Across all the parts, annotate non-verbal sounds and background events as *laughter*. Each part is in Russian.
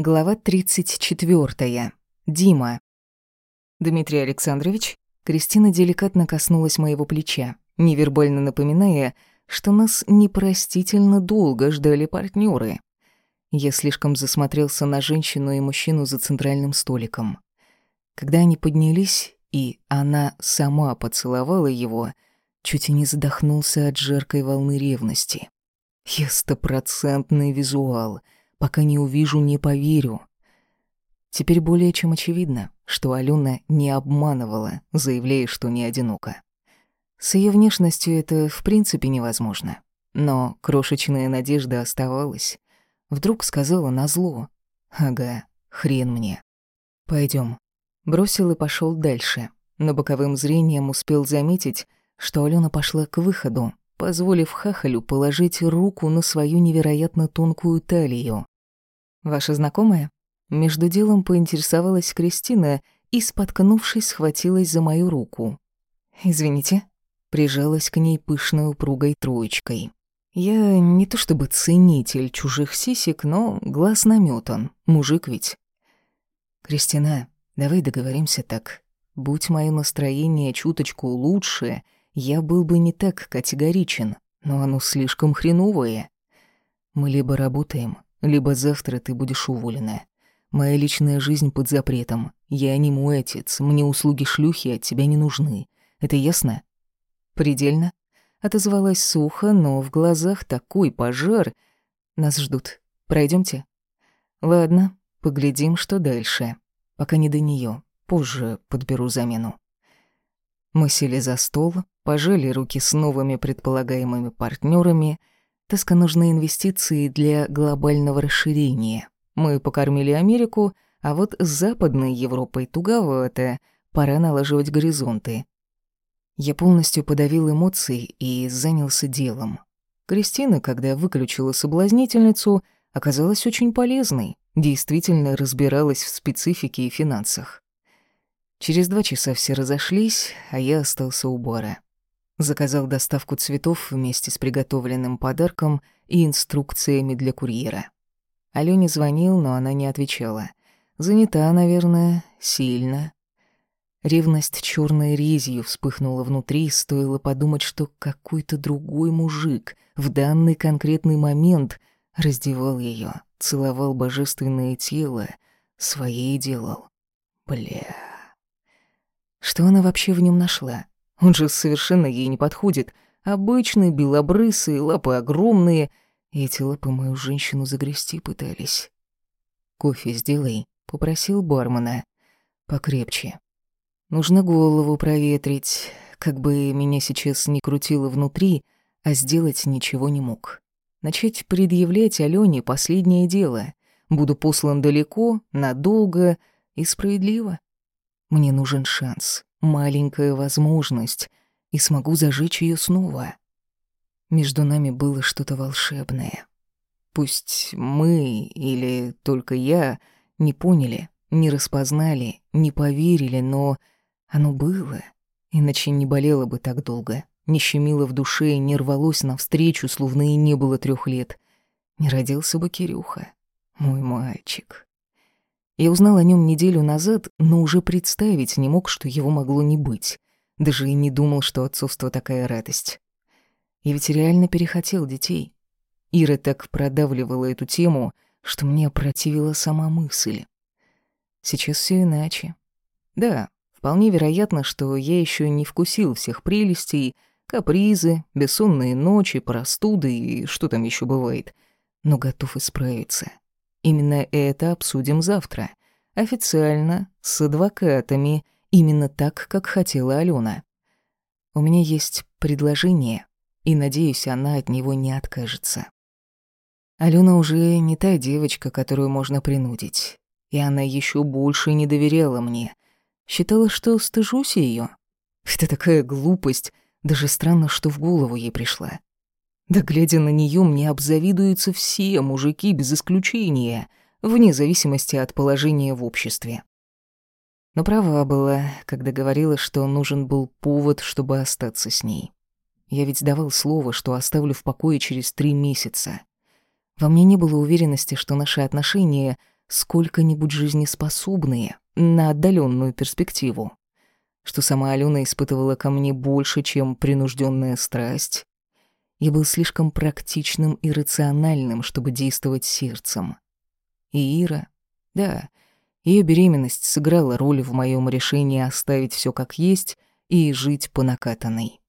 Глава 34. Дима. Дмитрий Александрович, Кристина деликатно коснулась моего плеча, невербально напоминая, что нас непростительно долго ждали партнеры. Я слишком засмотрелся на женщину и мужчину за центральным столиком. Когда они поднялись, и она сама поцеловала его, чуть и не задохнулся от жаркой волны ревности. Я стопроцентный визуал — Пока не увижу, не поверю. Теперь более чем очевидно, что Алена не обманывала, заявляя, что не одинока. С ее внешностью это в принципе невозможно. Но крошечная надежда оставалась. Вдруг сказала назло. «Ага, хрен мне. Пойдем. Бросил и пошел дальше. Но боковым зрением успел заметить, что Алена пошла к выходу, позволив хахалю положить руку на свою невероятно тонкую талию. «Ваша знакомая?» Между делом поинтересовалась Кристина и, споткнувшись, схватилась за мою руку. «Извините», прижалась к ней пышной упругой троечкой. Я не то чтобы ценитель чужих сисек, но глаз наметан, мужик ведь. «Кристина, давай договоримся так. Будь мое настроение чуточку лучше, я был бы не так категоричен, но оно слишком хреновое. Мы либо работаем, либо завтра ты будешь уволена. Моя личная жизнь под запретом. Я не мой отец, мне услуги шлюхи от тебя не нужны. Это ясно? Предельно. Отозвалась сухо, но в глазах такой пожар. Нас ждут. Пройдемте. Ладно, поглядим, что дальше. Пока не до нее. Позже подберу замену. Мы сели за стол, пожали руки с новыми предполагаемыми партнерами — Теска нужны инвестиции для глобального расширения. Мы покормили Америку, а вот с Западной Европой туговато, пора налаживать горизонты. Я полностью подавил эмоции и занялся делом. Кристина, когда выключила соблазнительницу, оказалась очень полезной, действительно разбиралась в специфике и финансах. Через два часа все разошлись, а я остался у бара. Заказал доставку цветов вместе с приготовленным подарком и инструкциями для курьера. Алёне звонил, но она не отвечала. Занята, наверное, сильно. Ревность черной резью вспыхнула внутри, стоило подумать, что какой-то другой мужик в данный конкретный момент раздевал ее, целовал божественное тело, своей делал. Бля. Что она вообще в нем нашла? Он же совершенно ей не подходит. Обычный, белобрысый, лапы огромные. Эти лапы мою женщину загрести пытались. «Кофе сделай», — попросил бармена. «Покрепче. Нужно голову проветрить, как бы меня сейчас не крутило внутри, а сделать ничего не мог. Начать предъявлять Алёне последнее дело. Буду послан далеко, надолго и справедливо. Мне нужен шанс маленькая возможность, и смогу зажечь ее снова. Между нами было что-то волшебное. Пусть мы или только я не поняли, не распознали, не поверили, но оно было, иначе не болело бы так долго, не щемило в душе и не рвалось навстречу, словно и не было трех лет. Не родился бы Кирюха, мой мальчик. Я узнал о нем неделю назад, но уже представить не мог, что его могло не быть. Даже и не думал, что отцовство такая радость. Я ведь реально перехотел детей. Ира так продавливала эту тему, что мне опротивила сама мысль. Сейчас все иначе. Да, вполне вероятно, что я еще не вкусил всех прелестей, капризы, бессонные ночи, простуды и что там еще бывает, но готов исправиться. Именно это обсудим завтра. Официально, с адвокатами, именно так, как хотела Алена. У меня есть предложение, и, надеюсь, она от него не откажется. Алена уже не та девочка, которую можно принудить. И она еще больше не доверяла мне. Считала, что стыжусь ее. Это такая глупость, даже странно, что в голову ей пришла. Да глядя на нее, мне обзавидуются все мужики без исключения, вне зависимости от положения в обществе. Но права была, когда говорила, что нужен был повод, чтобы остаться с ней. Я ведь давал слово, что оставлю в покое через три месяца. Во мне не было уверенности, что наши отношения сколько-нибудь жизнеспособные на отдаленную перспективу. Что сама Алена испытывала ко мне больше, чем принужденная страсть. Я был слишком практичным и рациональным, чтобы действовать сердцем. И Ира, да, ее беременность сыграла роль в моем решении оставить все как есть и жить по накатанной.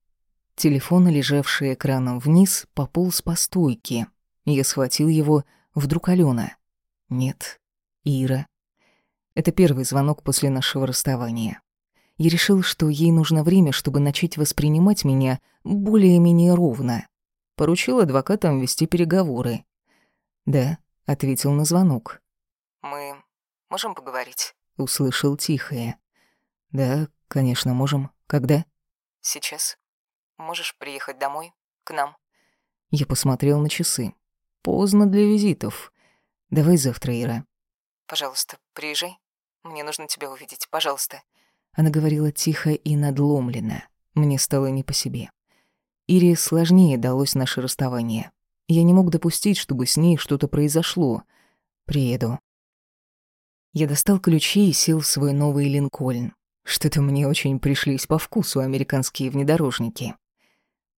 Телефон, лежавший экраном вниз, пополз по стойке. Я схватил его, вдруг Алена. Нет, Ира. Это первый звонок после нашего расставания. Я решил, что ей нужно время, чтобы начать воспринимать меня более-менее ровно. Поручил адвокатам вести переговоры. «Да», — ответил на звонок. «Мы можем поговорить?» — услышал тихое. «Да, конечно, можем. Когда?» «Сейчас. Можешь приехать домой? К нам?» Я посмотрел на часы. «Поздно для визитов. Давай завтра, Ира». «Пожалуйста, приезжай. Мне нужно тебя увидеть. Пожалуйста». Она говорила тихо и надломленно. Мне стало не по себе. Ире сложнее далось наше расставание. Я не мог допустить, чтобы с ней что-то произошло. Приеду. Я достал ключи и сел в свой новый Линкольн. Что-то мне очень пришлись по вкусу американские внедорожники.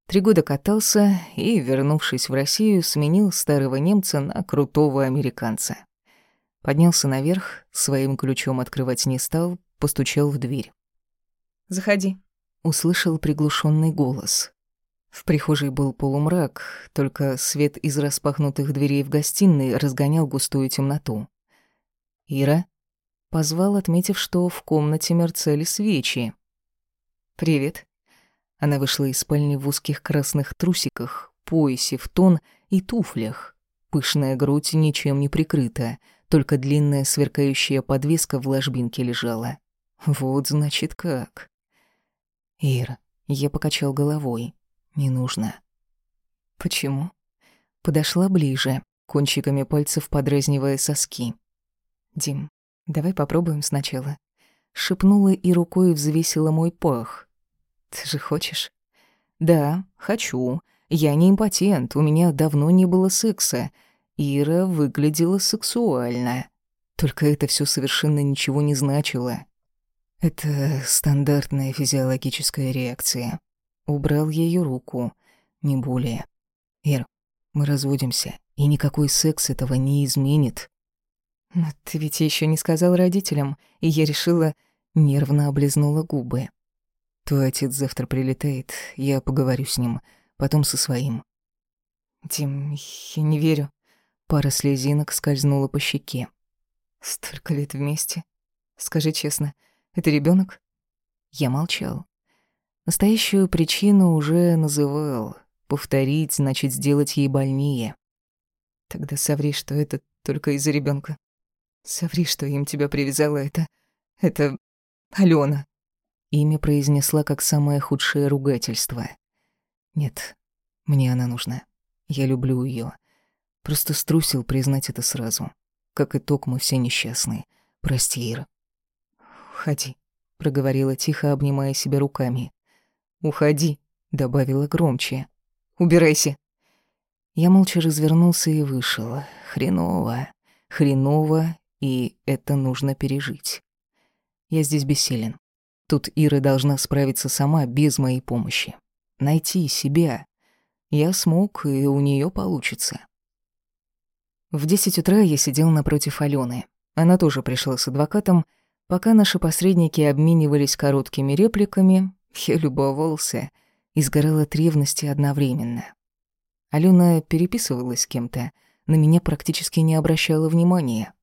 Три года катался и, вернувшись в Россию, сменил старого немца на крутого американца. Поднялся наверх, своим ключом открывать не стал, постучал в дверь. «Заходи», — услышал приглушенный голос. В прихожей был полумрак, только свет из распахнутых дверей в гостиной разгонял густую темноту. «Ира?» — позвал, отметив, что в комнате мерцали свечи. «Привет». Она вышла из спальни в узких красных трусиках, поясе в тон и туфлях. Пышная грудь ничем не прикрыта, только длинная сверкающая подвеска в ложбинке лежала. Вот значит как. Ир, я покачал головой. Не нужно. Почему? Подошла ближе, кончиками пальцев подразнивая соски. Дим, давай попробуем сначала. Шепнула и рукой взвесила мой пах. Ты же хочешь? Да, хочу. Я не импотент, у меня давно не было секса. Ира выглядела сексуально. Только это все совершенно ничего не значило. Это стандартная физиологическая реакция. Убрал ее руку, не более. Ир, мы разводимся, и никакой секс этого не изменит. Но ты ведь еще не сказал родителям, и я решила, нервно облизнула губы. Твой отец завтра прилетает, я поговорю с ним, потом со своим. Дим, я не верю. Пара слезинок скользнула по щеке. Столько лет вместе. Скажи честно, это ребенок? Я молчал. Настоящую причину уже называл. Повторить, значит, сделать ей больнее. Тогда соври, что это только из-за ребенка. Соври, что им тебя привязала это... Это... Алена. Имя произнесла как самое худшее ругательство. Нет, мне она нужна. Я люблю ее. Просто струсил признать это сразу. Как итог, мы все несчастны. Прости, Ира. «Уходи», — проговорила тихо, обнимая себя руками. «Уходи», — добавила громче. «Убирайся». Я молча развернулся и вышел. Хреново, хреново, и это нужно пережить. Я здесь бессилен. Тут Ира должна справиться сама, без моей помощи. Найти себя. Я смог, и у нее получится. В десять утра я сидел напротив Алены. Она тоже пришла с адвокатом, Пока наши посредники обменивались короткими репликами, я любовался и сгорал от ревности одновременно. Алена переписывалась с кем-то, на меня практически не обращала внимания.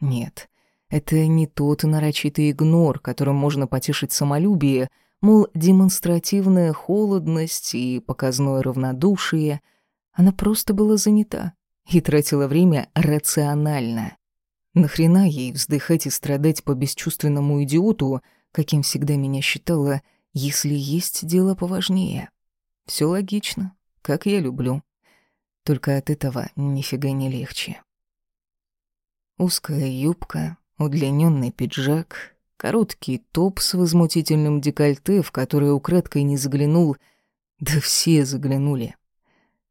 Нет, это не тот нарочитый игнор, которым можно потешить самолюбие, мол, демонстративная холодность и показное равнодушие. Она просто была занята и тратила время рационально. Нахрена ей вздыхать и страдать по бесчувственному идиоту, каким всегда меня считала, если есть дело поважнее? Все логично, как я люблю. Только от этого нифига не легче. Узкая юбка, удлиненный пиджак, короткий топ с возмутительным декольте, в которое украдкой не заглянул, да все заглянули.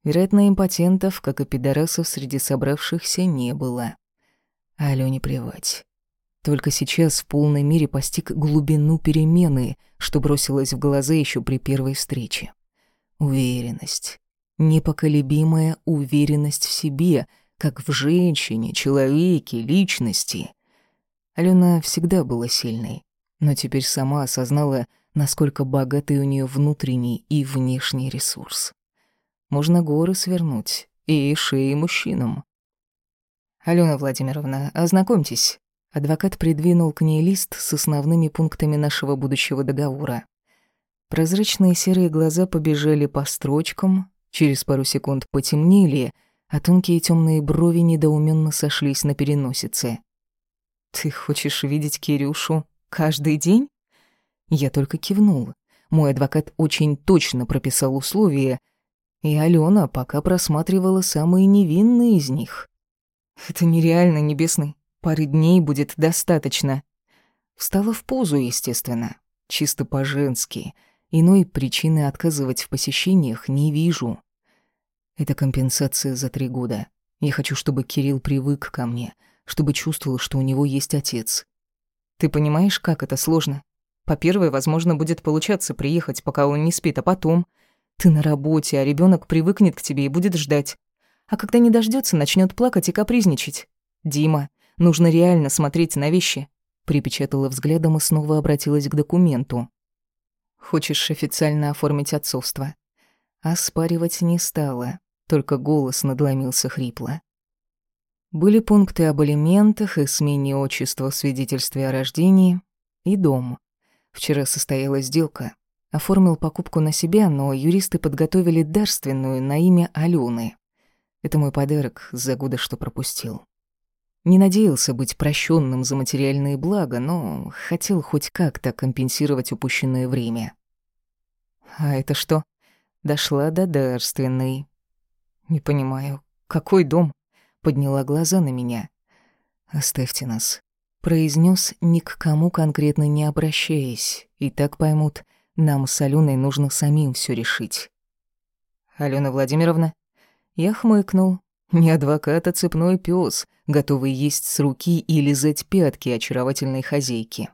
Вероятно, импотентов, как и пидорасов, среди собравшихся не было. А Алёне плевать. Только сейчас в полной мере постиг глубину перемены, что бросилось в глаза еще при первой встрече. Уверенность. Непоколебимая уверенность в себе, как в женщине, человеке, личности. Алена всегда была сильной, но теперь сама осознала, насколько богатый у нее внутренний и внешний ресурс. Можно горы свернуть и шеи мужчинам. «Алена Владимировна, ознакомьтесь». Адвокат придвинул к ней лист с основными пунктами нашего будущего договора. Прозрачные серые глаза побежали по строчкам, через пару секунд потемнели, а тонкие темные брови недоуменно сошлись на переносице. «Ты хочешь видеть Кирюшу каждый день?» Я только кивнул. Мой адвокат очень точно прописал условия, и Алена пока просматривала самые невинные из них. «Это нереально, Небесный. Пары дней будет достаточно». Встала в позу, естественно, чисто по-женски. Иной причины отказывать в посещениях не вижу. Это компенсация за три года. Я хочу, чтобы Кирилл привык ко мне, чтобы чувствовал, что у него есть отец. Ты понимаешь, как это сложно? По первой, возможно, будет получаться приехать, пока он не спит, а потом... Ты на работе, а ребенок привыкнет к тебе и будет ждать. А когда не дождется, начнет плакать и капризничать. Дима, нужно реально смотреть на вещи. Припечатала взглядом и снова обратилась к документу. Хочешь официально оформить отцовство? Оспаривать не стала, только голос надломился хрипло. Были пункты об алиментах и смене отчества в свидетельстве о рождении и дом. Вчера состоялась сделка. Оформил покупку на себя, но юристы подготовили дарственную на имя Алёны. Это мой подарок за годы, что пропустил. Не надеялся быть прощенным за материальные блага, но хотел хоть как-то компенсировать упущенное время. А это что? Дошла до дарственной. Не понимаю, какой дом? Подняла глаза на меня. Оставьте нас произнес ни к кому конкретно не обращаясь, и так поймут, нам с Аленой нужно самим все решить. «Алена Владимировна?» Я хмыкнул. Не адвокат, а цепной пес, готовый есть с руки и лизать пятки очаровательной хозяйки.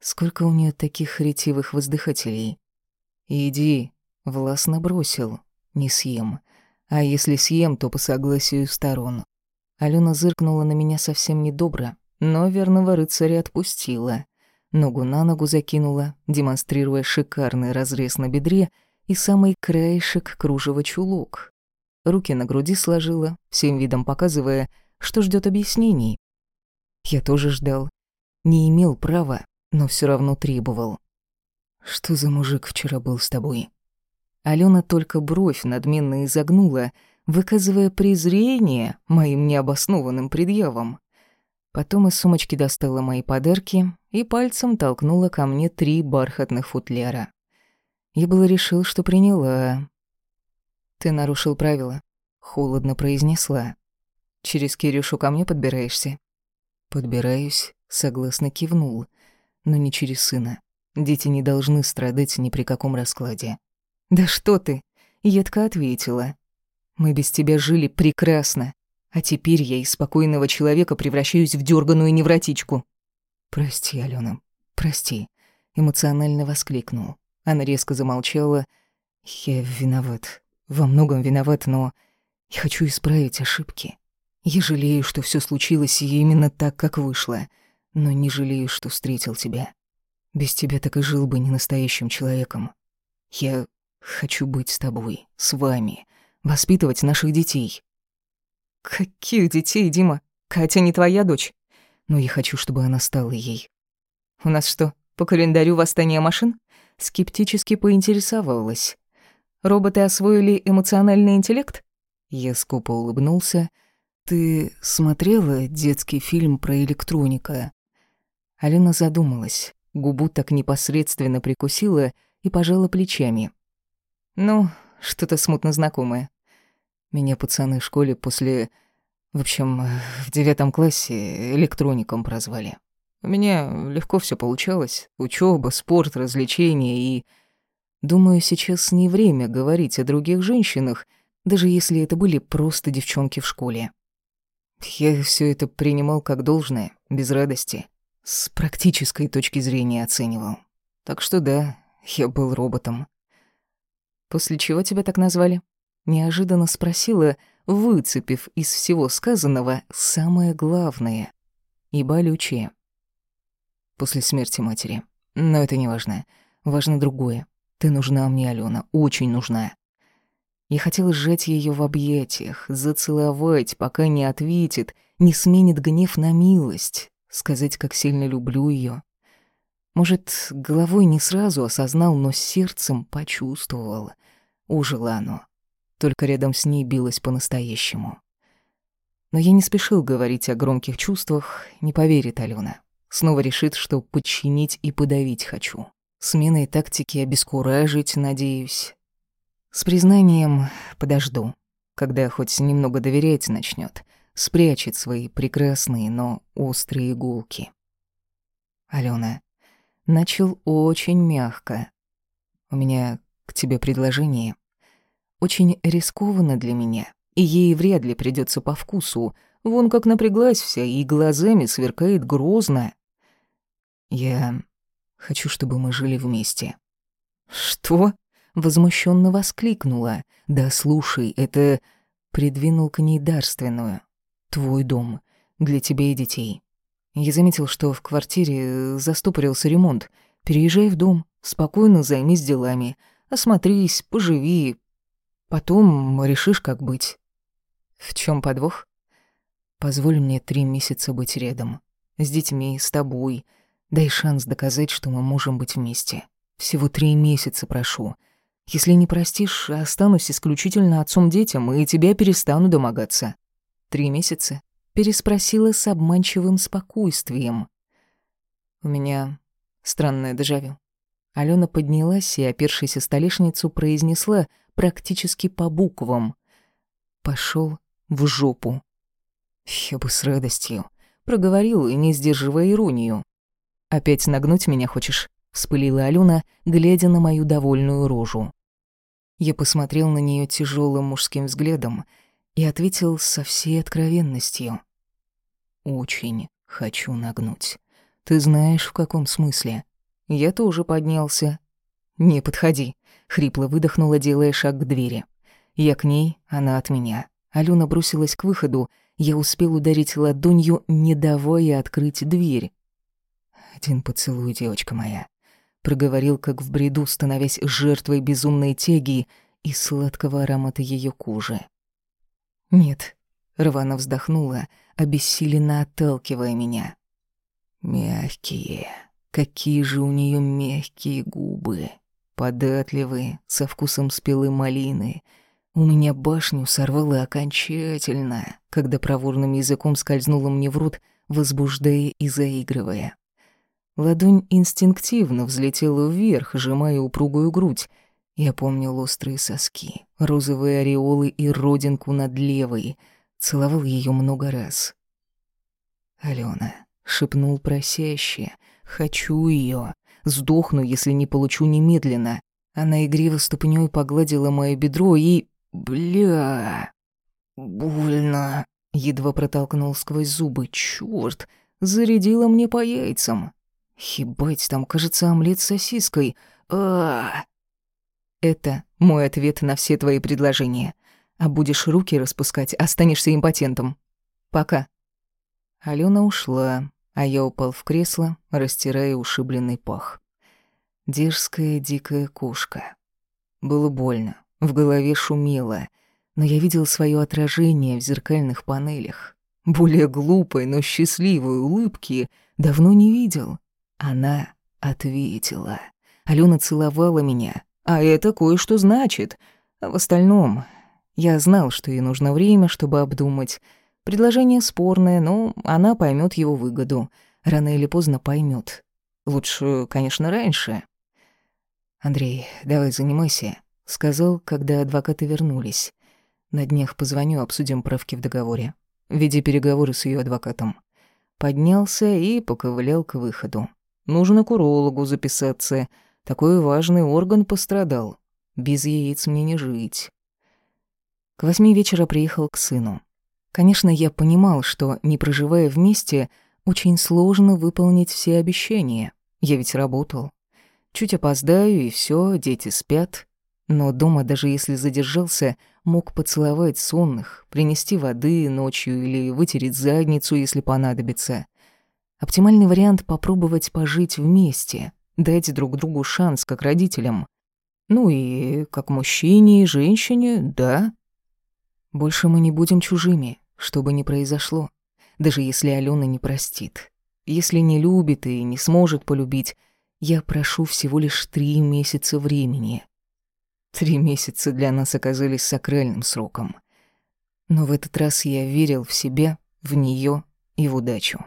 Сколько у нее таких ретивых воздыхателей? «Иди», — властно бросил, — «не съем. А если съем, то по согласию сторон». Алена зыркнула на меня совсем недобро, но верного рыцаря отпустила. Ногу на ногу закинула, демонстрируя шикарный разрез на бедре и самый краешек кружева чулок. Руки на груди сложила, всем видом показывая, что ждет объяснений. Я тоже ждал. Не имел права, но все равно требовал. «Что за мужик вчера был с тобой?» Алена только бровь надменно изогнула, выказывая презрение моим необоснованным предъявам. Потом из сумочки достала мои подарки и пальцем толкнула ко мне три бархатных футляра. Я было решил, что приняла. «Ты нарушил правила», — холодно произнесла. «Через Кирюшу ко мне подбираешься?» «Подбираюсь», — согласно кивнул, но не через сына. Дети не должны страдать ни при каком раскладе. «Да что ты!» — едко ответила. «Мы без тебя жили прекрасно. А теперь я из спокойного человека превращаюсь в дерганую невротичку. «Прости, Алена, прости», — эмоционально воскликнул. Она резко замолчала. «Я виноват, во многом виноват, но я хочу исправить ошибки. Я жалею, что все случилось именно так, как вышло, но не жалею, что встретил тебя. Без тебя так и жил бы не настоящим человеком. Я хочу быть с тобой, с вами, воспитывать наших детей. «Каких детей, Дима? Катя не твоя дочь?» «Но я хочу, чтобы она стала ей». «У нас что, по календарю восстание машин?» Скептически поинтересовалась. «Роботы освоили эмоциональный интеллект?» Я скупо улыбнулся. «Ты смотрела детский фильм про электроника?» Алена задумалась, губу так непосредственно прикусила и пожала плечами. «Ну, что-то смутно знакомое. Меня пацаны в школе после... В общем, в девятом классе электроником прозвали. У меня легко все получалось. Учеба, спорт, развлечения и... Думаю, сейчас не время говорить о других женщинах, даже если это были просто девчонки в школе. Я все это принимал как должное, без радости. С практической точки зрения оценивал. Так что да, я был роботом. После чего тебя так назвали? Неожиданно спросила, выцепив из всего сказанного самое главное и болючее. После смерти матери. Но это не важно. Важно другое. Ты нужна мне, Алена, очень нужна. Я хотела сжать ее в объятиях, зацеловать, пока не ответит, не сменит гнев на милость, сказать, как сильно люблю ее. Может, головой не сразу осознал, но сердцем почувствовал. Ужило оно. Только рядом с ней билось по-настоящему. Но я не спешил говорить о громких чувствах, не поверит Алена. Снова решит, что подчинить и подавить хочу. Сменой тактики обескуражить, надеюсь. С признанием подожду, когда хоть немного доверять начнет, спрячет свои прекрасные, но острые иголки. Алена начал очень мягко. У меня к тебе предложение. Очень рискованно для меня, и ей вряд ли придется по вкусу. Вон как напряглась вся и глазами сверкает грозно. Я хочу, чтобы мы жили вместе. Что? Возмущенно воскликнула. Да слушай, это придвинул к ней дарственную. Твой дом для тебя и детей. Я заметил, что в квартире застопорился ремонт. Переезжай в дом, спокойно займись делами, осмотрись, поживи. Потом решишь, как быть. В чем подвох? Позволь мне три месяца быть рядом. С детьми, с тобой. Дай шанс доказать, что мы можем быть вместе. Всего три месяца прошу. Если не простишь, останусь исключительно отцом детям, и тебя перестану домогаться. Три месяца? Переспросила с обманчивым спокойствием. У меня странное дежавю. Алена поднялась и, опершись о столешницу, произнесла практически по буквам. Пошел в жопу. Я бы с радостью. Проговорил, не сдерживая иронию. «Опять нагнуть меня хочешь?» — вспылила Алена, глядя на мою довольную рожу. Я посмотрел на нее тяжелым мужским взглядом и ответил со всей откровенностью. «Очень хочу нагнуть. Ты знаешь, в каком смысле?» Я тоже поднялся. «Не подходи», — хрипло выдохнула, делая шаг к двери. Я к ней, она от меня. Алена бросилась к выходу, я успел ударить ладонью, не давая открыть дверь. «Один поцелуй, девочка моя проговорил как в бреду, становясь жертвой безумной теги и сладкого аромата ее кожи. «Нет», — рвано вздохнула, обессиленно отталкивая меня. «Мягкие, какие же у нее мягкие губы, податливые, со вкусом спелой малины. У меня башню сорвало окончательно, когда проворным языком скользнула мне в рот, возбуждая и заигрывая. Ладонь инстинктивно взлетела вверх, сжимая упругую грудь. Я помнил острые соски, розовые ореолы и родинку над левой. Целовал ее много раз. «Алена», — шепнул просяще, — «хочу ее. Сдохну, если не получу немедленно». Она игриво ступнёй погладила моё бедро и... Бля... Больно. Едва протолкнул сквозь зубы. Чёрт, зарядила мне по яйцам. Ебать, там, кажется, омлет с сосиской. А, Это мой ответ на все твои предложения. А будешь руки распускать, останешься импотентом. Пока. Алена ушла, а я упал в кресло, растирая ушибленный пах. Дерзкая дикая кошка. Было больно, в голове шумело, но я видел свое отражение в зеркальных панелях. Более глупой, но счастливой улыбки давно не видел. Она ответила. Алена целовала меня, а это кое-что значит. А в остальном я знал, что ей нужно время, чтобы обдумать. Предложение спорное, но она поймет его выгоду. Рано или поздно поймет. Лучше, конечно, раньше. «Андрей, давай занимайся», — сказал, когда адвокаты вернулись. «На днях позвоню, обсудим правки в договоре. Веди переговоры с ее адвокатом». Поднялся и поковылял к выходу. Нужно к урологу записаться. Такой важный орган пострадал. Без яиц мне не жить. К восьми вечера приехал к сыну. Конечно, я понимал, что, не проживая вместе, очень сложно выполнить все обещания. Я ведь работал. Чуть опоздаю, и все, дети спят. Но дома, даже если задержался, мог поцеловать сонных, принести воды ночью или вытереть задницу, если понадобится. Оптимальный вариант — попробовать пожить вместе, дать друг другу шанс, как родителям. Ну и как мужчине и женщине, да. Больше мы не будем чужими, что бы ни произошло. Даже если Алена не простит. Если не любит и не сможет полюбить, я прошу всего лишь три месяца времени. Три месяца для нас оказались сакральным сроком. Но в этот раз я верил в себя, в нее и в удачу.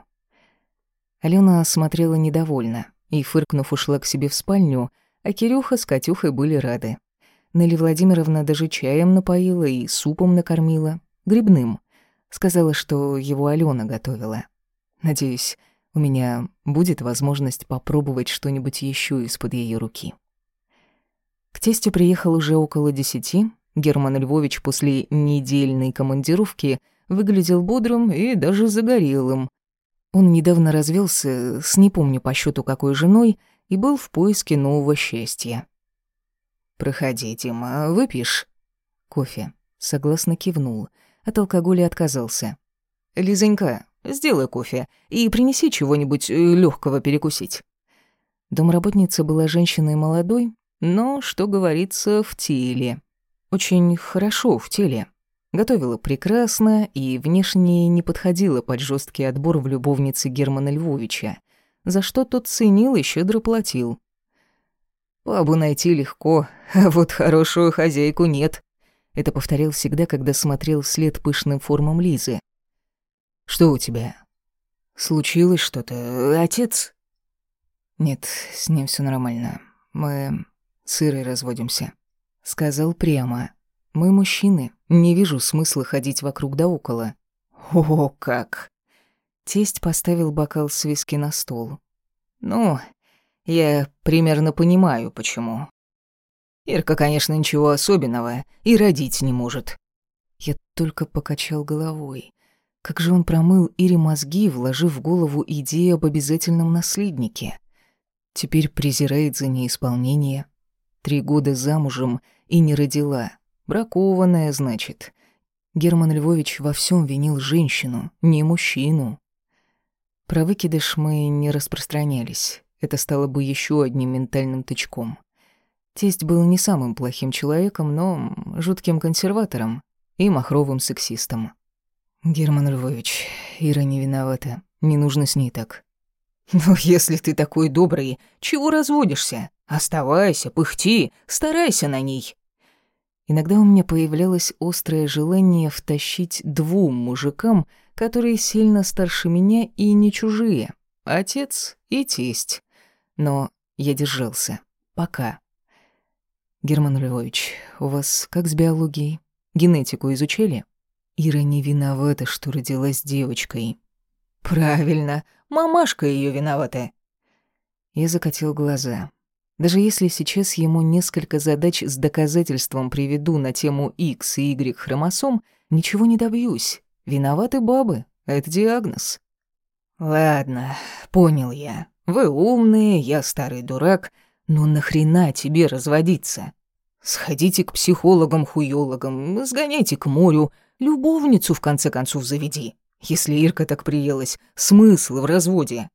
Алена смотрела недовольно и, фыркнув, ушла к себе в спальню, а Кирюха с Катюхой были рады. Нелли Владимировна даже чаем напоила и супом накормила, грибным. Сказала, что его Алена готовила. Надеюсь, у меня будет возможность попробовать что-нибудь еще из-под ее руки. К тестю приехал уже около десяти. Герман Львович после недельной командировки выглядел бодрым и даже загорелым. Он недавно развелся с не помню по счету какой женой и был в поиске нового счастья. «Проходи, Дима, выпьешь?» «Кофе». Согласно кивнул. От алкоголя отказался. «Лизонька, сделай кофе и принеси чего-нибудь э, легкого перекусить». Домработница была женщиной молодой, но, что говорится, в теле. Очень хорошо в теле. Готовила прекрасно и внешне не подходила под жесткий отбор в любовнице Германа Львовича, за что тот ценил и щедро платил. «Бабу найти легко, *laughs* а вот хорошую хозяйку нет», — это повторял всегда, когда смотрел вслед пышным формам Лизы. «Что у тебя? Случилось что-то, отец?» «Нет, с ним все нормально. Мы с Ирой разводимся. Сказал прямо. Мы мужчины, не вижу смысла ходить вокруг да около. О, как! Тесть поставил бокал с виски на стол. Ну, я примерно понимаю, почему. Ирка, конечно, ничего особенного, и родить не может. Я только покачал головой. Как же он промыл Ире мозги, вложив в голову идею об обязательном наследнике. Теперь презирает за неисполнение, Три года замужем и не родила. Бракованная, значит. Герман Львович во всем винил женщину, не мужчину. Про выкидыш мы не распространялись. Это стало бы еще одним ментальным тычком. Тесть был не самым плохим человеком, но жутким консерватором и махровым сексистом. «Герман Львович, Ира не виновата. Не нужно с ней так». «Ну, если ты такой добрый, чего разводишься? Оставайся, пыхти, старайся на ней». Иногда у меня появлялось острое желание втащить двум мужикам, которые сильно старше меня и не чужие. Отец и тесть. Но я держался. Пока. Герман Львович, у вас как с биологией? Генетику изучили? Ира не виновата, что родилась девочкой. Правильно, мамашка ее виновата. Я закатил глаза. Даже если сейчас ему несколько задач с доказательством приведу на тему X и Y хромосом, ничего не добьюсь. Виноваты бабы, это диагноз. Ладно, понял я. Вы умные, я старый дурак, но нахрена тебе разводиться? Сходите к психологам-хуёлогам, сгоняйте к морю, любовницу в конце концов заведи. Если Ирка так приелась, смысл в разводе?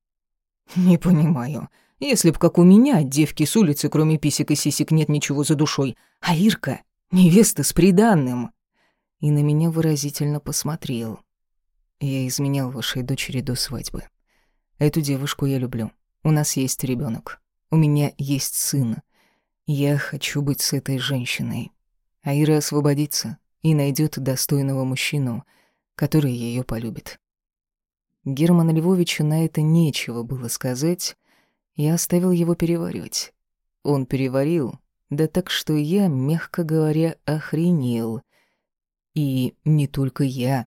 Не понимаю. Если б, как у меня, девки с улицы, кроме писек и сисек, нет ничего за душой, а Ирка — невеста с приданным. И на меня выразительно посмотрел. Я изменял вашей дочери до свадьбы. Эту девушку я люблю. У нас есть ребенок. У меня есть сын. Я хочу быть с этой женщиной. А Ира освободится и найдет достойного мужчину, который ее полюбит. Германа Львовича на это нечего было сказать, я оставил его переваривать. Он переварил, да так что я, мягко говоря, охренел. И не только я.